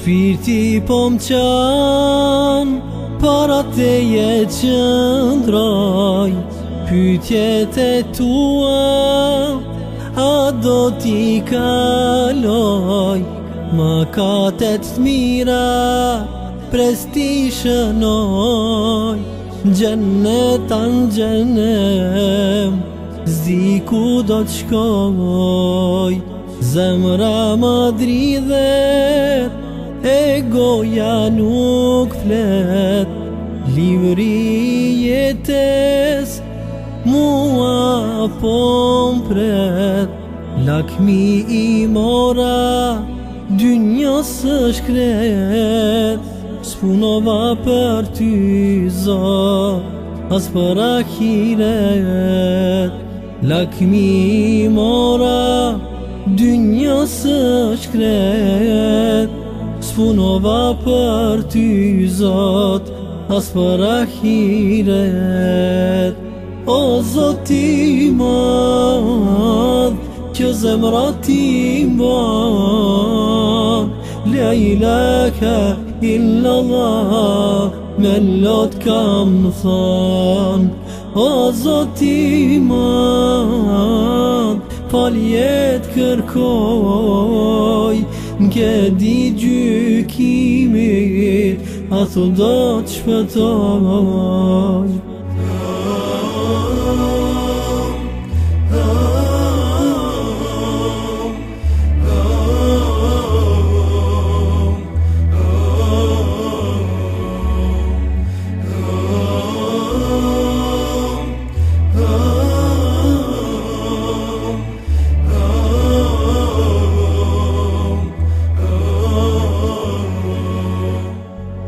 shpirti po më qanë Para te je qëndroj Pytjet e tua A do t'i kaloj Më ka të t'smira Presti shënoj Gjenët anë gjenëm Zdi ku do t'shkoj Zemra më dridhet e goja nuk flet Livri jetes mua pom pret Lakmi i mora dy është kret Spunova për ty zot as për akiret Lakmi i mora dy është kret punova për ty zot As për ahiret O zoti madh Që zemra ti mba La ilaka illa Allah Me lot kam than O zoti madh Paljet kërkoj Nge di gjykimit A thot do të shpëtoj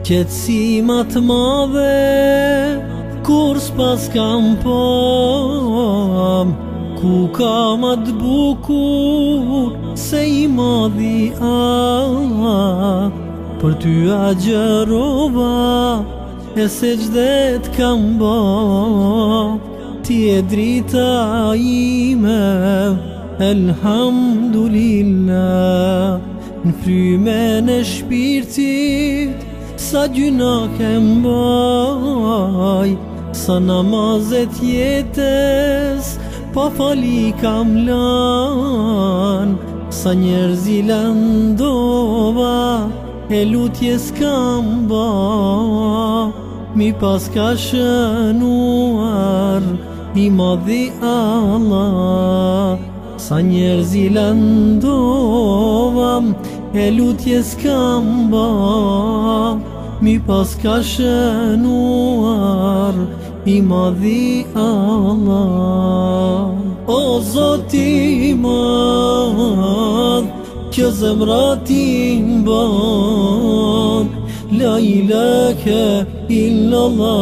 Qetësi më të madhe Kur s'pas kam po Ku kam atë bukur Se i madhi a Për ty a gjërova E se gjde t'kam bo Ti e drita ime Elhamdulillah Në fryme në shpirtit Sa gjuna ke mbaj Sa namazet jetes Pa fali kam lan Sa njerëzi lëndova E lutjes kam ba Mi pas ka shënuar I ma Allah Sa njerëzi lëndova E lutjes kam ba Mi pas ka shenuar, i madhi Allah O Zoti madh, që zemratin ban La ila ke illa la,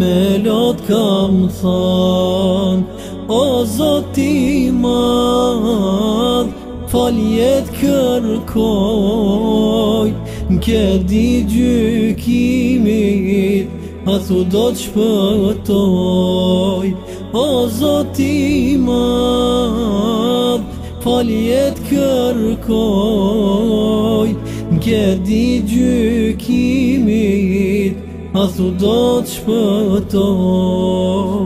me lot kam san O Zoti madh, faljet kërkon në kërdi gjykimit, a thu do të shpëtoj, o zoti madh, faljet kërkoj, në kërdi gjykimit, a thu do të shpëtoj.